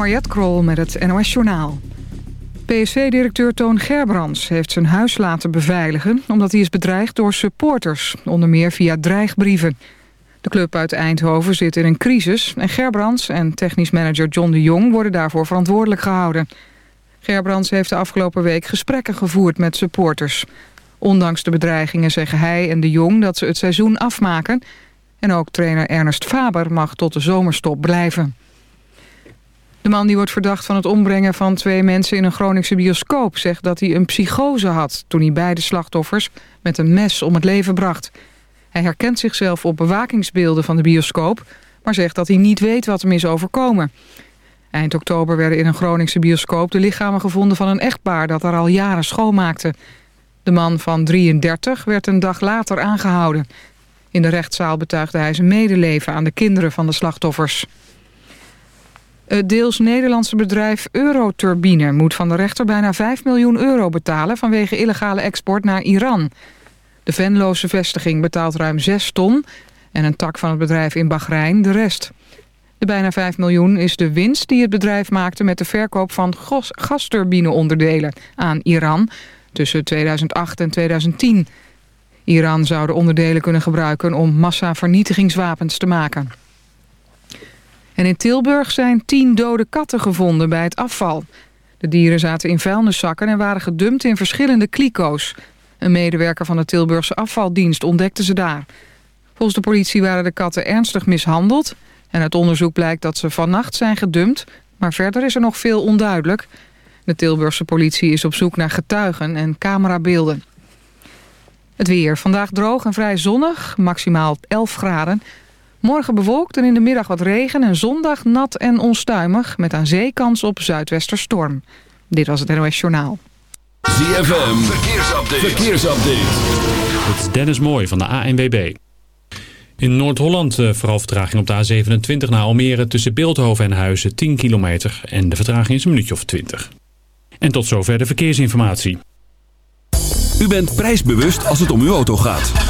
Mariette Krol met het NOS Journaal. PSV-directeur Toon Gerbrands heeft zijn huis laten beveiligen... omdat hij is bedreigd door supporters, onder meer via dreigbrieven. De club uit Eindhoven zit in een crisis... en Gerbrands en technisch manager John de Jong worden daarvoor verantwoordelijk gehouden. Gerbrands heeft de afgelopen week gesprekken gevoerd met supporters. Ondanks de bedreigingen zeggen hij en de Jong dat ze het seizoen afmaken... en ook trainer Ernest Faber mag tot de zomerstop blijven. De man die wordt verdacht van het ombrengen van twee mensen in een Groningse bioscoop... zegt dat hij een psychose had toen hij beide slachtoffers met een mes om het leven bracht. Hij herkent zichzelf op bewakingsbeelden van de bioscoop... maar zegt dat hij niet weet wat hem is overkomen. Eind oktober werden in een Groningse bioscoop de lichamen gevonden van een echtpaar... dat er al jaren schoonmaakte. De man van 33 werd een dag later aangehouden. In de rechtszaal betuigde hij zijn medeleven aan de kinderen van de slachtoffers. Het deels Nederlandse bedrijf Euroturbine moet van de rechter bijna 5 miljoen euro betalen vanwege illegale export naar Iran. De Venloze vestiging betaalt ruim 6 ton en een tak van het bedrijf in Bahrein de rest. De bijna 5 miljoen is de winst die het bedrijf maakte met de verkoop van gasturbineonderdelen aan Iran tussen 2008 en 2010. Iran zou de onderdelen kunnen gebruiken om massavernietigingswapens te maken. En in Tilburg zijn tien dode katten gevonden bij het afval. De dieren zaten in vuilniszakken en waren gedumpt in verschillende kliko's. Een medewerker van de Tilburgse afvaldienst ontdekte ze daar. Volgens de politie waren de katten ernstig mishandeld... en uit onderzoek blijkt dat ze vannacht zijn gedumpt... maar verder is er nog veel onduidelijk. De Tilburgse politie is op zoek naar getuigen en camerabeelden. Het weer. Vandaag droog en vrij zonnig, maximaal 11 graden... Morgen bewolkt en in de middag wat regen en zondag nat en onstuimig... met aan zee kans op zuidwesterstorm. Dit was het NOS Journaal. ZFM, verkeersupdate. verkeersupdate. Het is Dennis Mooij van de ANWB. In Noord-Holland uh, vooral vertraging op de A27 naar Almere... tussen Beeldhoven en Huizen 10 kilometer... en de vertraging is een minuutje of 20. En tot zover de verkeersinformatie. U bent prijsbewust als het om uw auto gaat.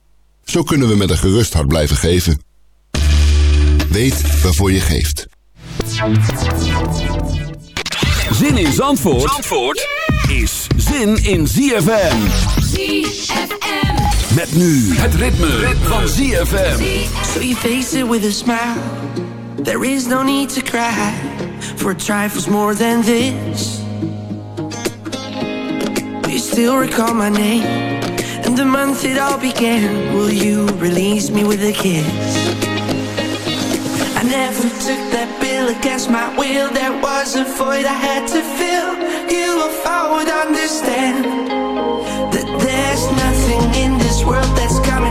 Zo kunnen we met een gerust hart blijven geven. Weet waarvoor je geeft. Zin in Zandvoort, Zandvoort is zin in ZFM. ZFM. Met nu het ritme, van ZFM. So you face it with a smile. There is no need to cry for trifles more than this. You still recall my name the month it all began. Will you release me with a kiss? I never took that bill against my will. There was a void I had to fill. You, if I would understand that there's nothing in this world that's coming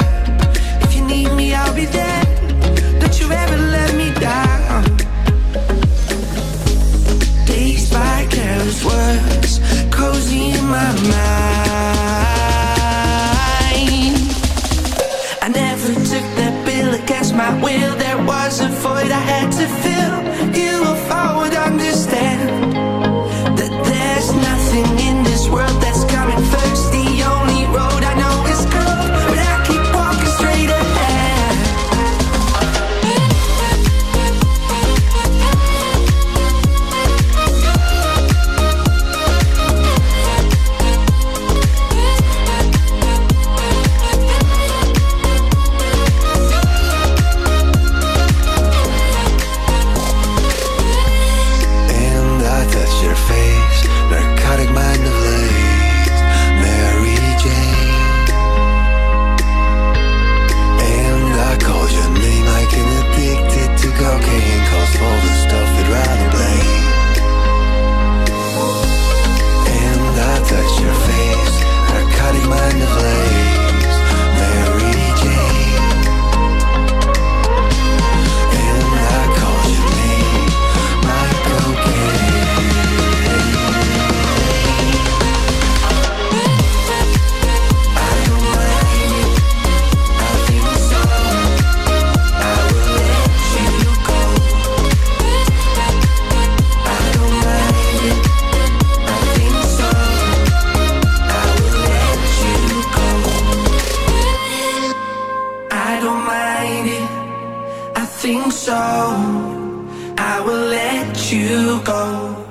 I don't mind it. I think so. I will let you go.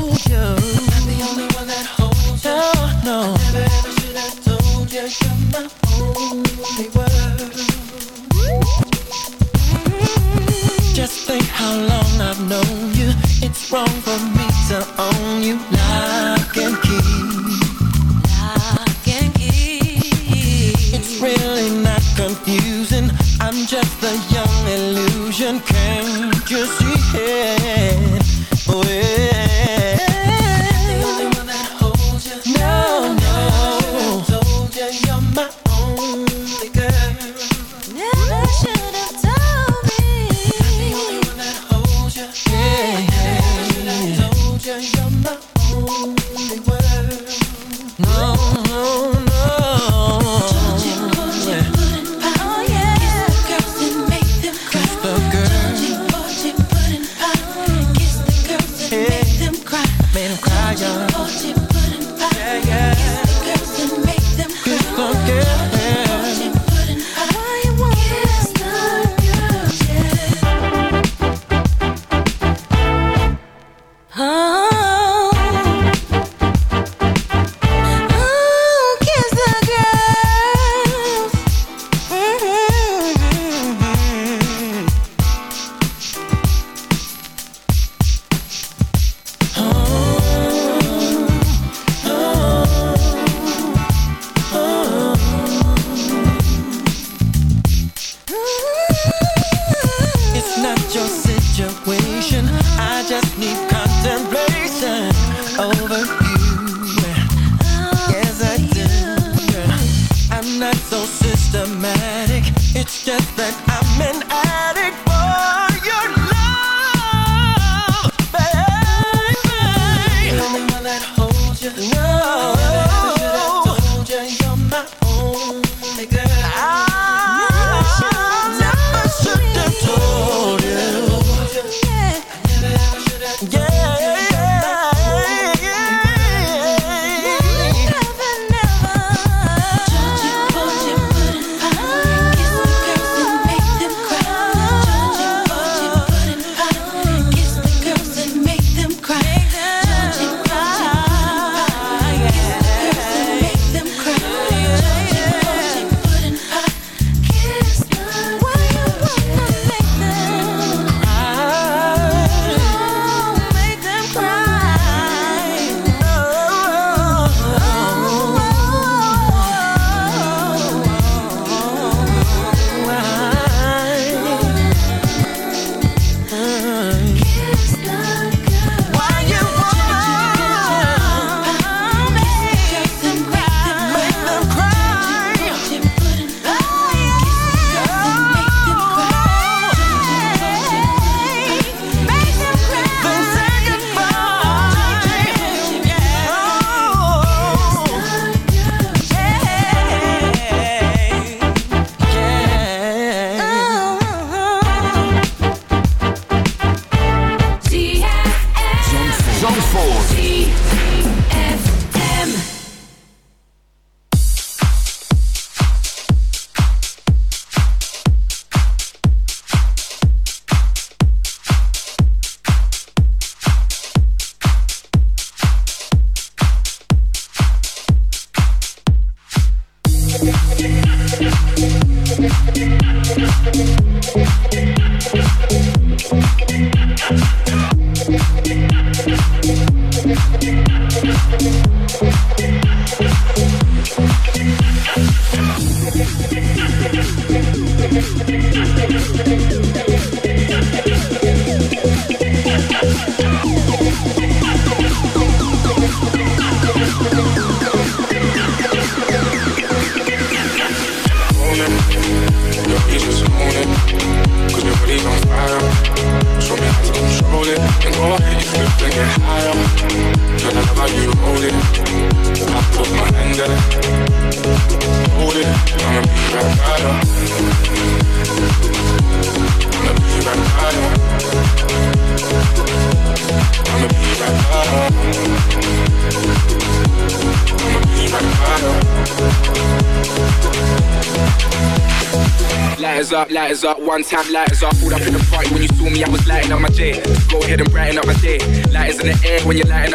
Lighters up, one time lighters up. Pulled up in the party when you saw me, I was lighting up my day. Go ahead and brighten up my day. Lighters in the air when you're lighting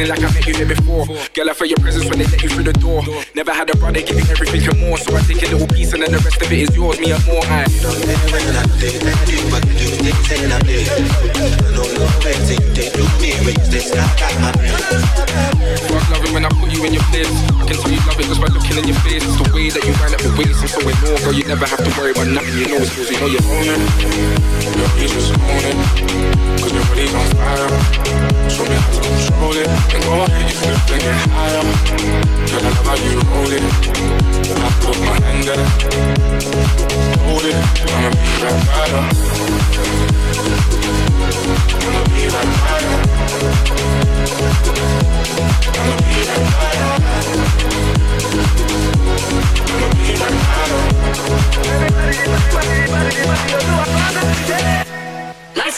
feeling like I met you here before. Girl, I felt your presence when they let you through the door. Never had a brother you everything and more, so I take a little piece and then the rest of it is yours, me and more. I. Fuck loving when I put you in your place. I can tell you love it just by looking in your face. It's the way that you wind up your waist. I'm so in awe, girl. You never have to worry about nothing. You know it's yours. You know you're. Your peace it. Cause your body's on fire. Show me how to control it. And go ahead, you flip and get higher. Girl, I love how you roll it. I put my hand there. Hold it. Be right by you. I'ma be right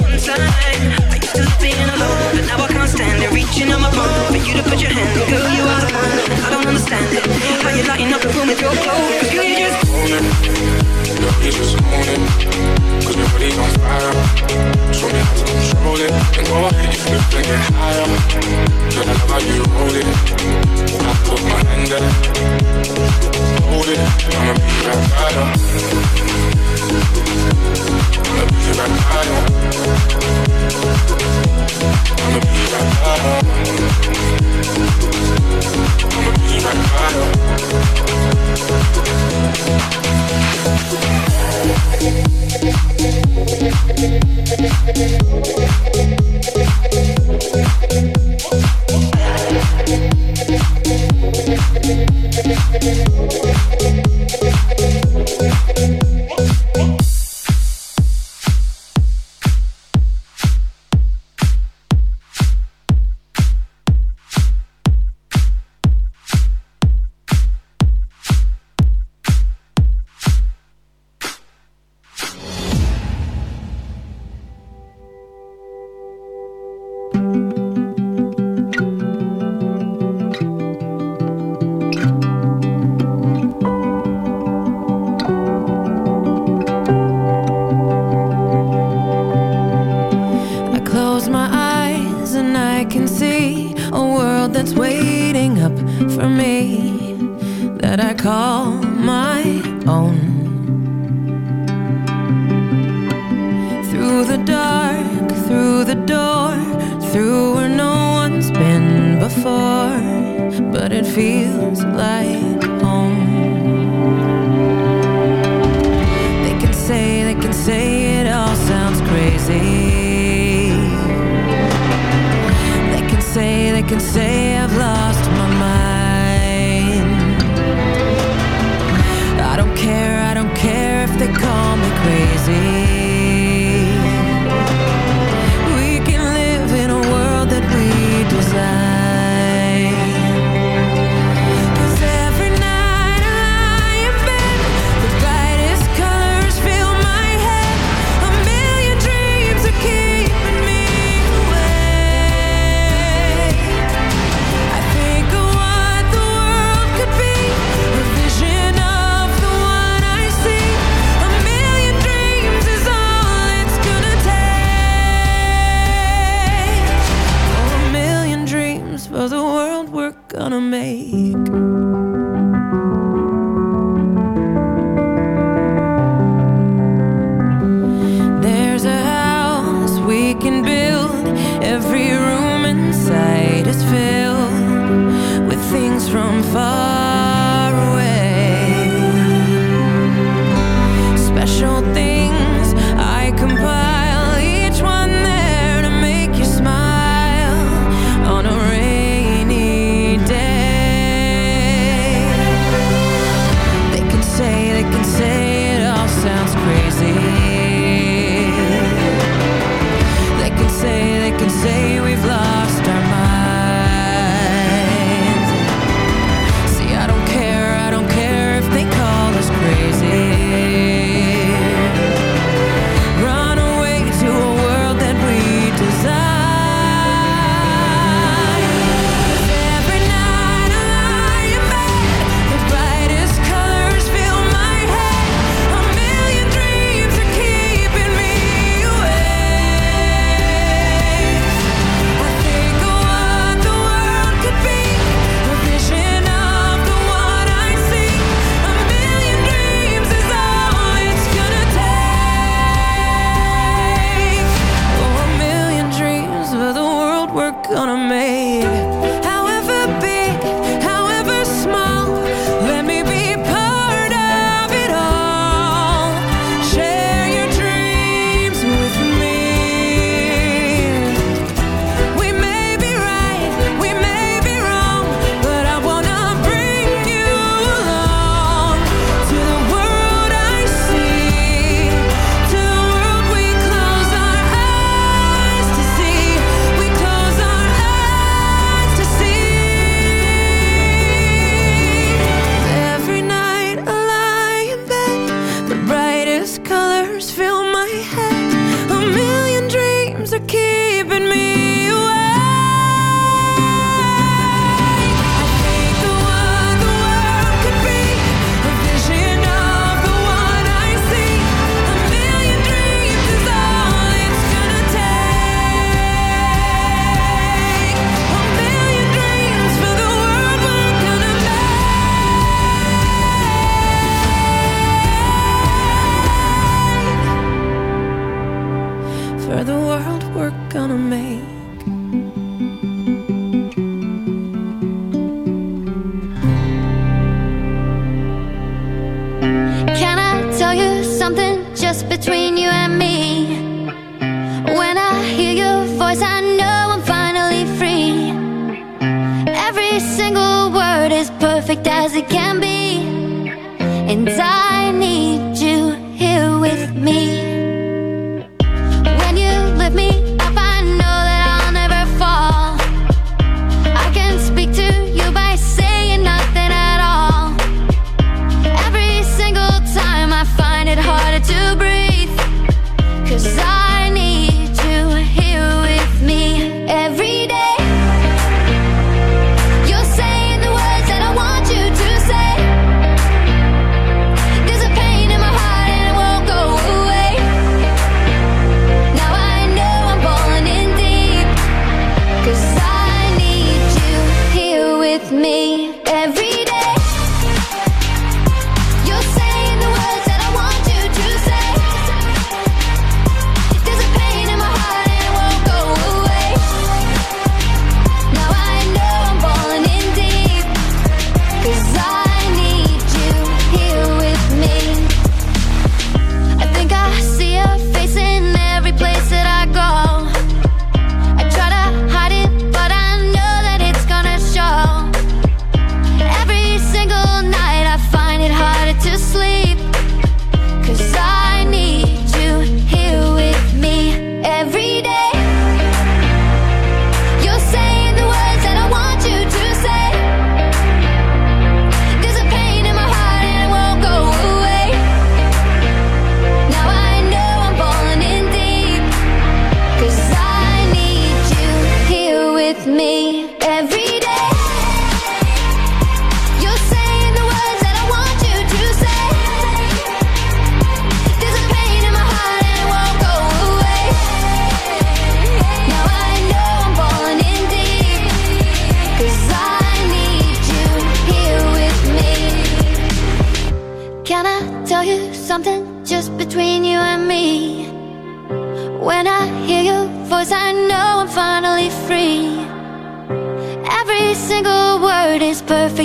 one. I used to being alone, but now I can't stand it. Reaching on my phone for you to put your hand. in. Girl, you are the one, I don't understand it. How you lighting up the room with your? 'Cause girl, you just own it. Your peace just it. Cause your body's on fire. Show me how to control it. And go ahead, you and get higher. Girl, I love how you roll it. I put my hand there. Hold it. I'ma be right by you. I'ma be right by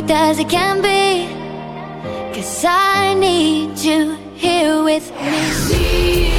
perfect as it can be. Cause I need you here with me.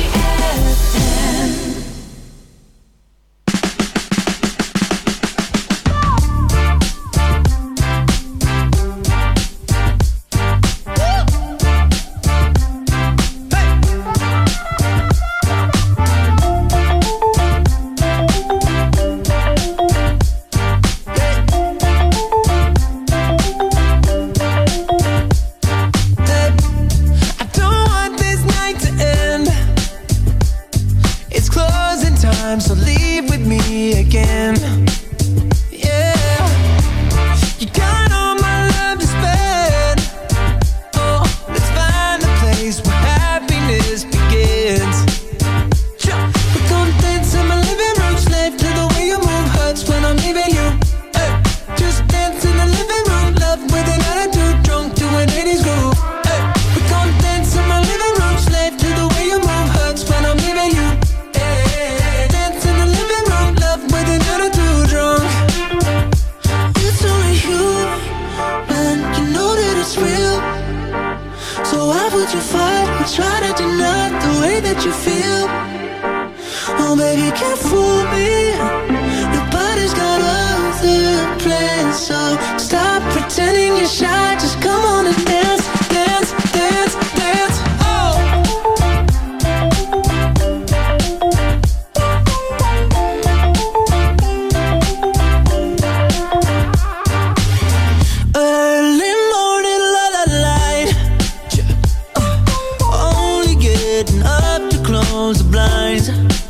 blinds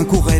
un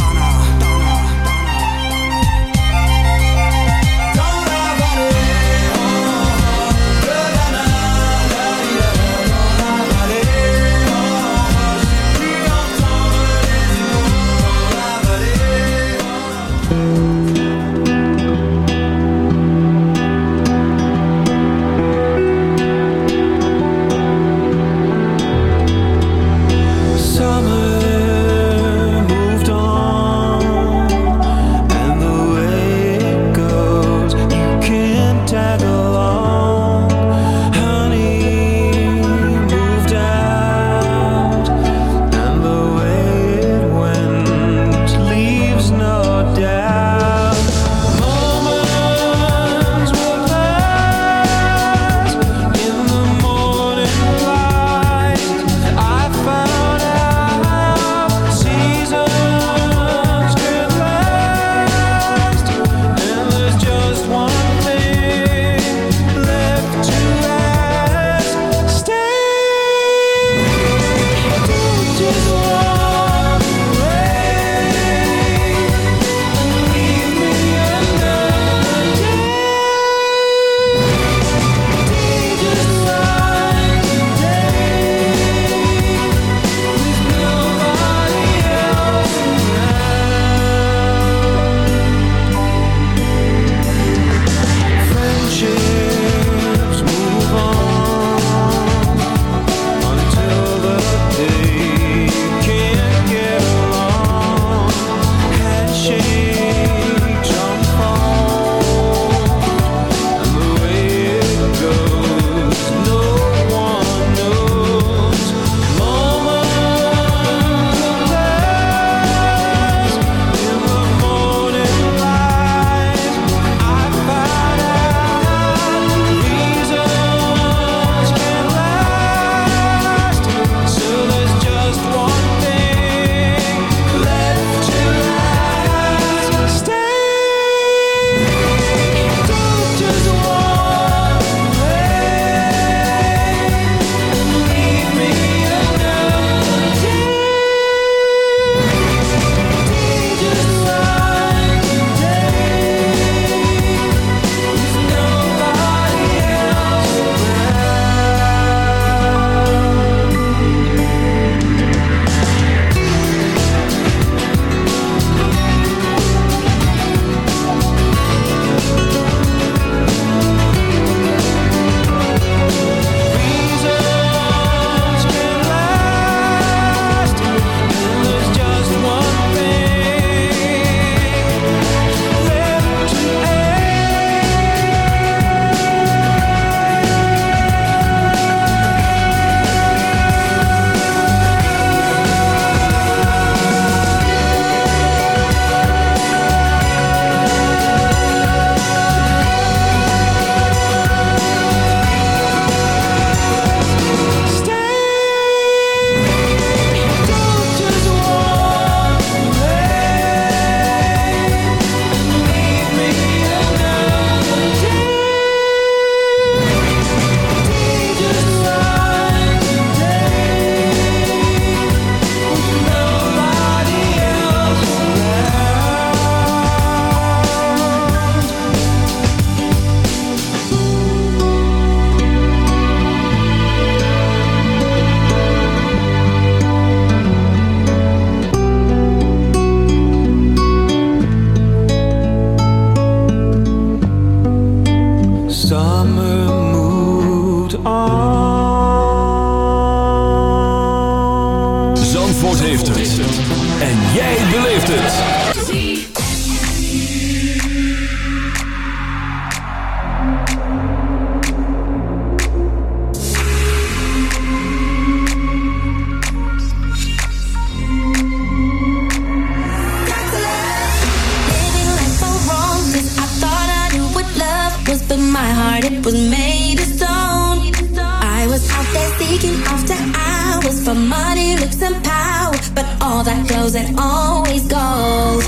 that always goes.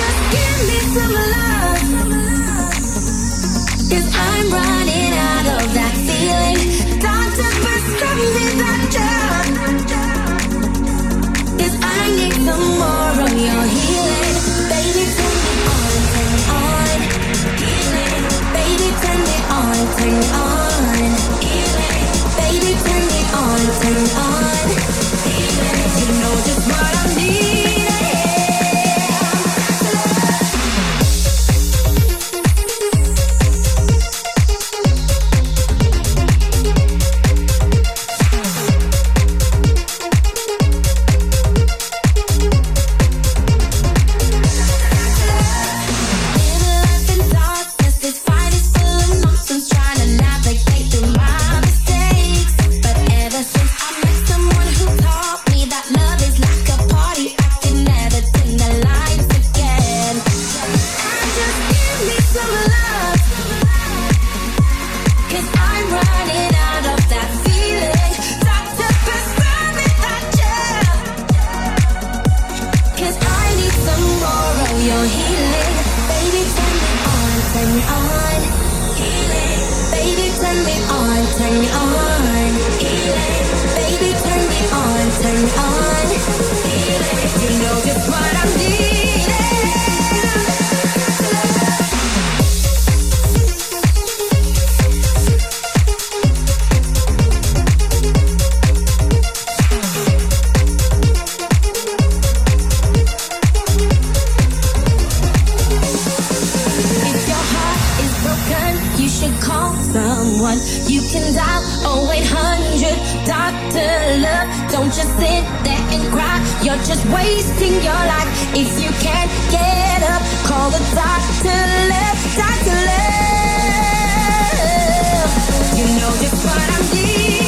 Just give me some love. Cause I'm running out of that feeling. Prescribe me that I need some more of your healing. Baby, turn me on, turn. Baby, turn me on, turn. Baby, turn me on, turn on. Someone. You can dial 0800 Doctor Love. Don't just sit there and cry. You're just wasting your life. If you can't get up, call the Doctor Love. Doctor Love. You know just what I'm needing.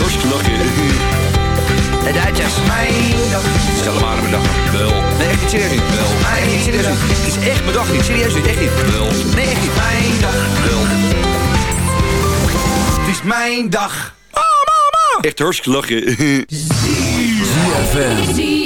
Hartstikke lachen. De Duitsers. Mijn dag. Stel hem aan mijn dag. Wel. Nee, echt niet serieus niet. Wel. Nee, echt niet serieus niet. Het is echt mijn dag niet. Serieus niet. Echt niet. Wel. Nee, echt niet. Mijn dag. Wel. Het is mijn dag. Oh, mama. Echt hartstikke lachen. ZFM. ZFM.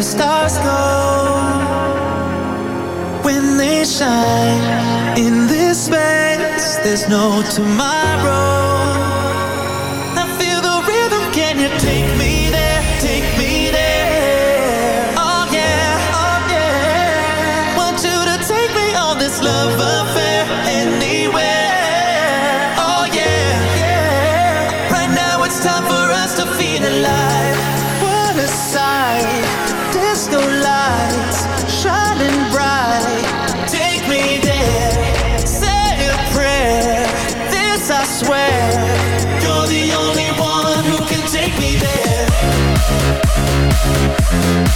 the stars glow when they shine in this space? There's no tomorrow.